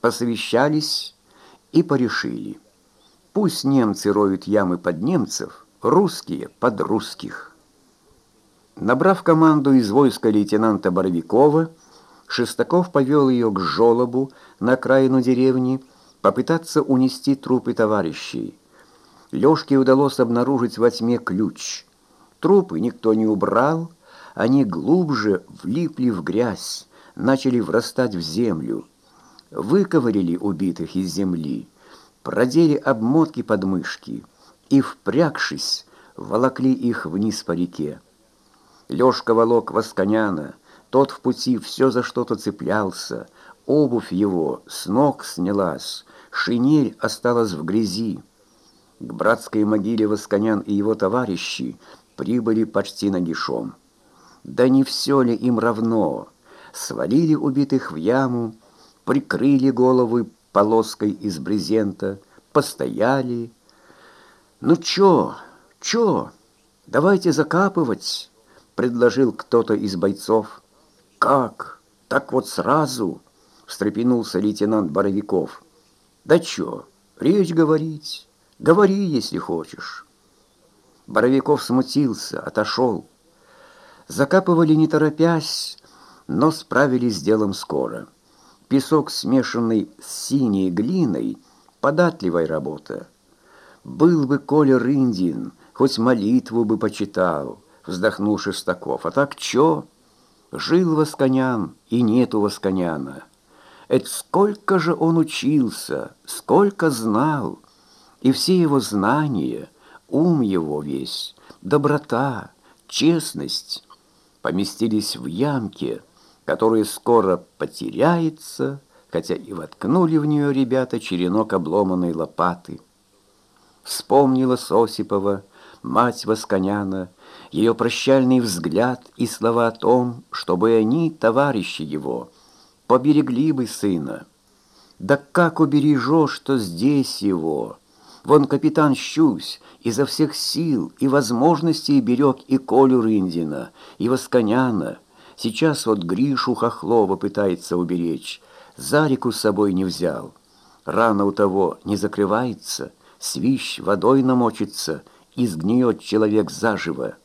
посовещались и порешили. Пусть немцы роют ямы под немцев, русские под русских. Набрав команду из войска лейтенанта Боровикова, Шестаков повел ее к жолобу на окраину деревни, попытаться унести трупы товарищей. Лёшке удалось обнаружить во тьме ключ. Трупы никто не убрал, они глубже влипли в грязь, начали врастать в землю. Выковырили убитых из земли, продели обмотки под мышки и, впрягшись, волокли их вниз по реке. Лёшка волок Восконяна, тот в пути все за что-то цеплялся, обувь его с ног снялась, шинель осталась в грязи. К братской могиле Восконян и его товарищи прибыли почти нагишом. Да не все ли им равно? Свалили убитых в яму, прикрыли головы полоской из брезента, постояли. «Ну чё, чё, давайте закапывать», — предложил кто-то из бойцов. «Как? Так вот сразу?» — встрепенулся лейтенант Боровиков. «Да чё, речь говорить? Говори, если хочешь». Боровиков смутился, отошел. Закапывали не торопясь, но справились с делом скоро. Песок, смешанный с синей глиной, податливая работа. Был бы Коля Рындин, хоть молитву бы почитал, вздохнул Шестаков. А так чё? Жил Восконян, и нету Восконяна. Это сколько же он учился, сколько знал, и все его знания, ум его весь, доброта, честность поместились в ямке, которая скоро потеряется, хотя и воткнули в нее ребята черенок обломанной лопаты. Вспомнила Сосипова, мать Восконяна, ее прощальный взгляд и слова о том, чтобы они, товарищи его, поберегли бы сына. Да как убережешь, что здесь его? Вон капитан Щусь изо всех сил и возможностей берег и Колю Рындина, и Восконяна. Сейчас вот Гришу Хохлова пытается уберечь. Зарику с собой не взял. Рана у того не закрывается, свищ водой намочится, и сгниет человек заживо.